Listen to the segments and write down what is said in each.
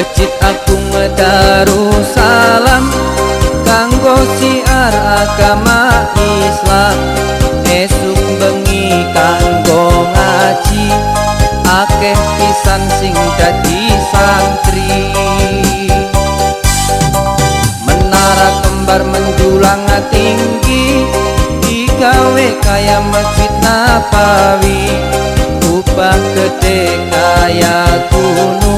Masjid Agung Darussalam kanggo siar agama Islam. Esuk bengi kanggo ngaji akeh pisan sing dadi santri. Menara kembar menjulang tinggi digawe kaya masjid Nabawi. Ubah gede kaya gunung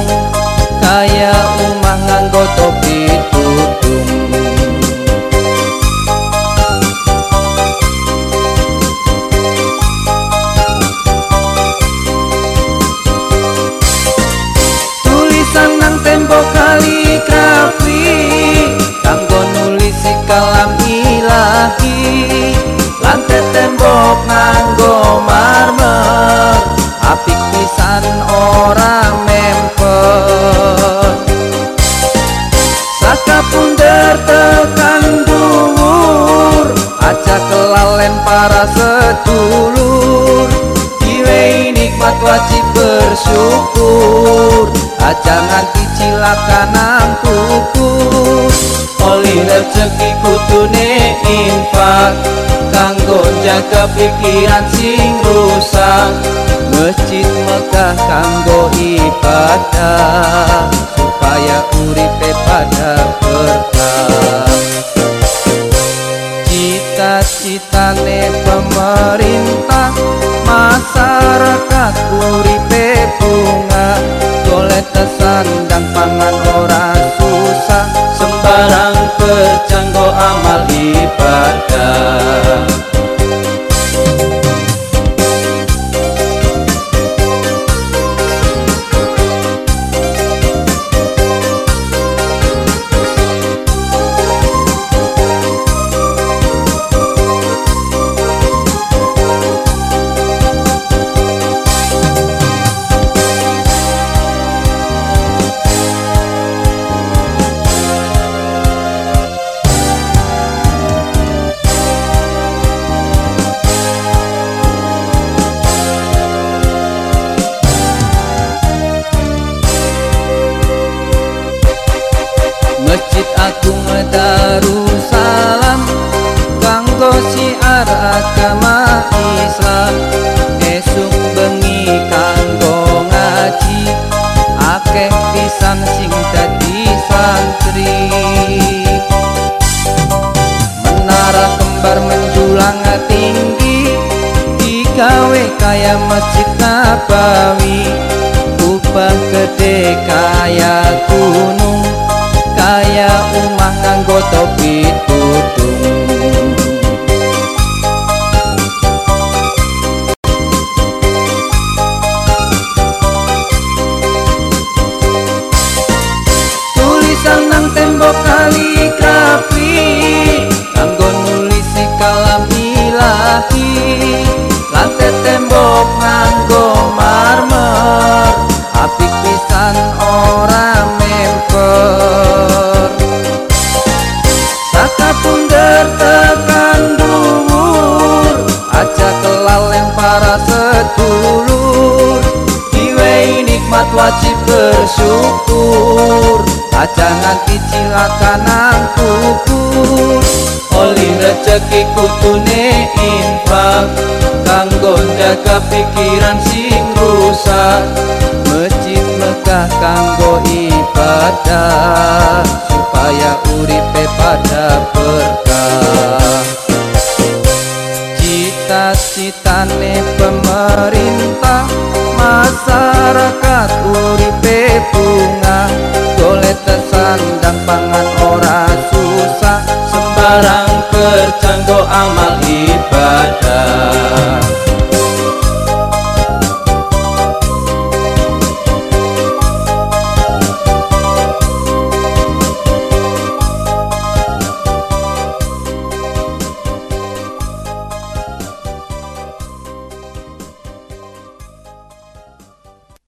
para sedulur Diwe nikmat wajib bersyukur. Aja nganti cilaka Oli rezeki kudune infak. Kanggo jaga pikiran sing rusak. Masjid Mekah kanggo ibadah. Supaya uripe pada berkah menjulang tinggi digawe kaya masjid Nabawi. Ubah gede kaya gunung kaya umah nganggo topi tudung tulisan nang tembok kaligrafi tembok nganggo marmer apik pisan ora memper Saka punder tekan dhuwur aja kelalen para sedulur. Diwe nikmat wajib bersyukur aja nganti cilaka nang kukur Oli rezeki kudune infak kanggo jaga pikiran sing rusak? Masjid Mekah kanggo ibadah supaya uripe pada berkah. Cita-citane pemerintah masyarakat uripe bunga. Golek kesandang pangan ora susah sembarang bercanggo aman